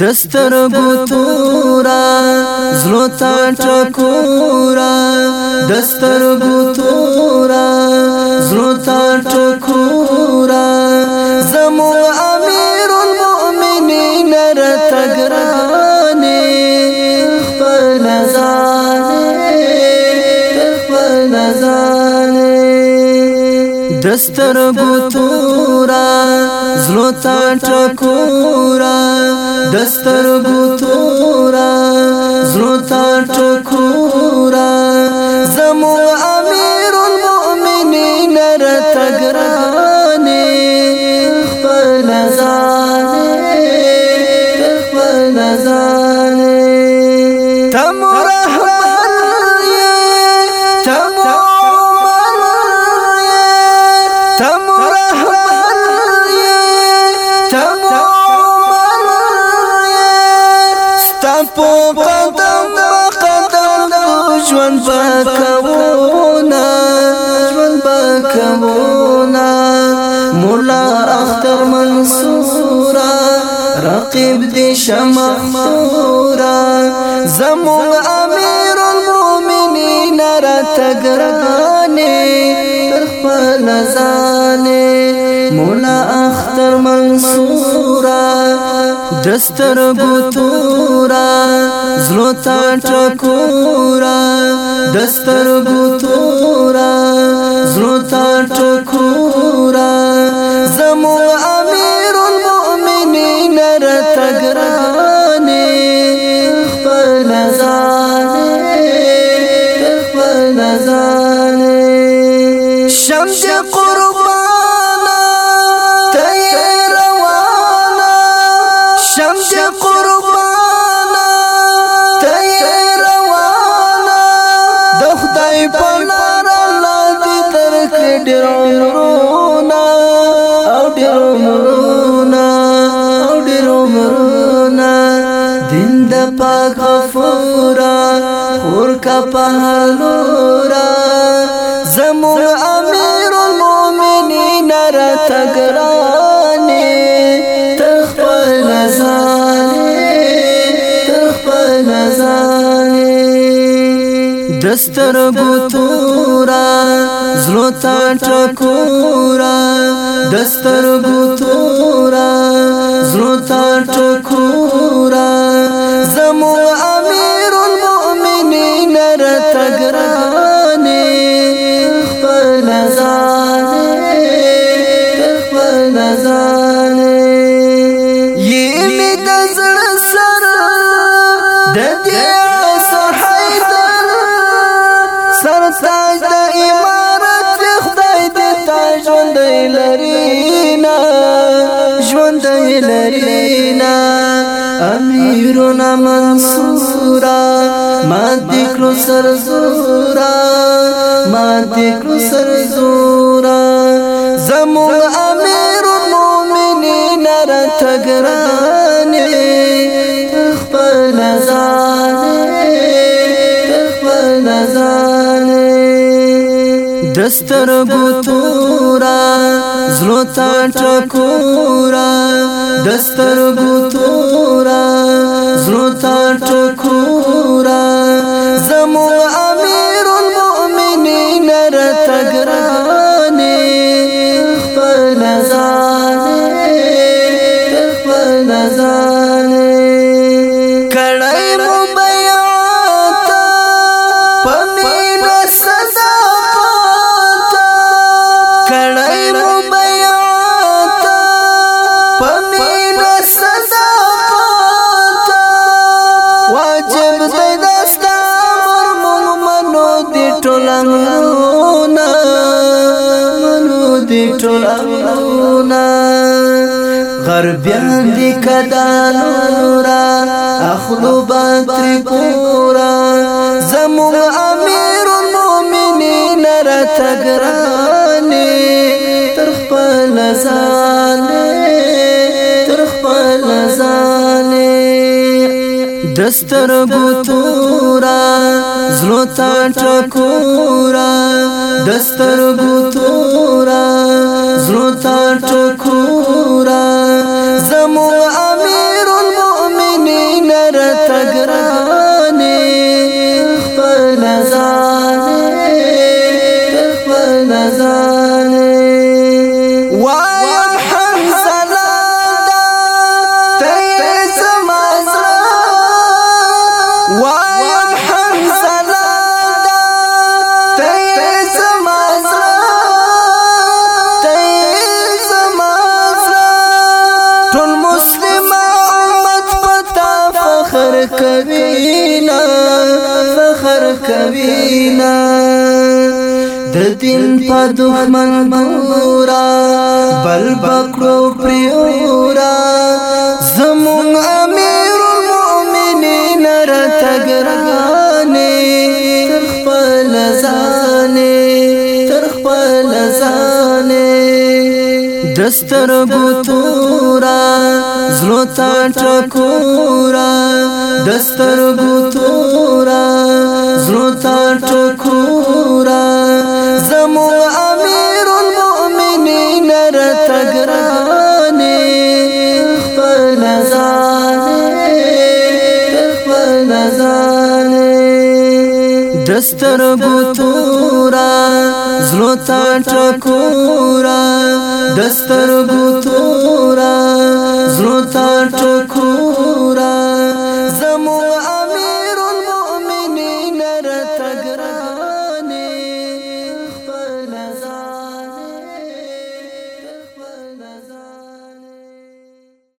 دستر ګوتورا زلو تا ټکورا دستر ګوتورا زلو تا ټکورا زمو امیر المؤمنین رتګرانه خپل ځانه خپل ځانه دستر ګوتورا زلو تا ټکورا دستر ګو تورا ژوند جوان با پکونا مولا اختر منصورا رقیب دی شمخورا زمون امیر المومنی را تگرانی ترخ پل نزانی مولا اختر منصورا دستر ګوتورا زلو تا ټکورا دستر ګوتورا زلو تا ټکورا زمو امیر المؤمنین رتګرانه خپل ځانه خپل ځانه شمس قربان کړی ډېر عمرونه او ډېر عمرونه او ډېر عمرونه دین د پاک غفورا خور کا په لورا زمون امیر المؤمنین را تګرانی تخپل زانی تخپل زانی دستر بوتورا زلو تا ټکورا دستر ګوتورا زلو تا ټکورا زمو امیر المؤمنین رتګرانه خپل ځانه خپل ځانه یې می د زړه سره د دې ژوند لرینا ژوند لرینا امیرنا منصورا ما دکرو سر زورا ما دکرو سر زورا زمون امیر المؤمنین را تگرانی تخپل زانه تخپل زانه دستر گوتو زلوتا چکورا دستر گوتورا زلوتا چکورا زمو امیر المؤمنین تگرانی اخبر نزانی اخبر نزانی امنونه منو دي ټول امنونه غربيان دي کدانو را اخلو باتری پورا زموږ امیر المؤمنین را تګرانی تر خپل ځان دستر ګوتورا زلوتا ټکورا دستر ګوتورا فخر کوینا فخر کوینا د دین په دښمن مورا بل بکړو پریورا زمون امیر المؤمنین رتګرانه خپل ځانه تر خپل ځانه دستر ګو تورا زلو تا ټکورا دستر ګو تورا زلو تا دستر ګوتورا زلوتا ټکورا دستر ګوتورا زلوتا ټکورا زمو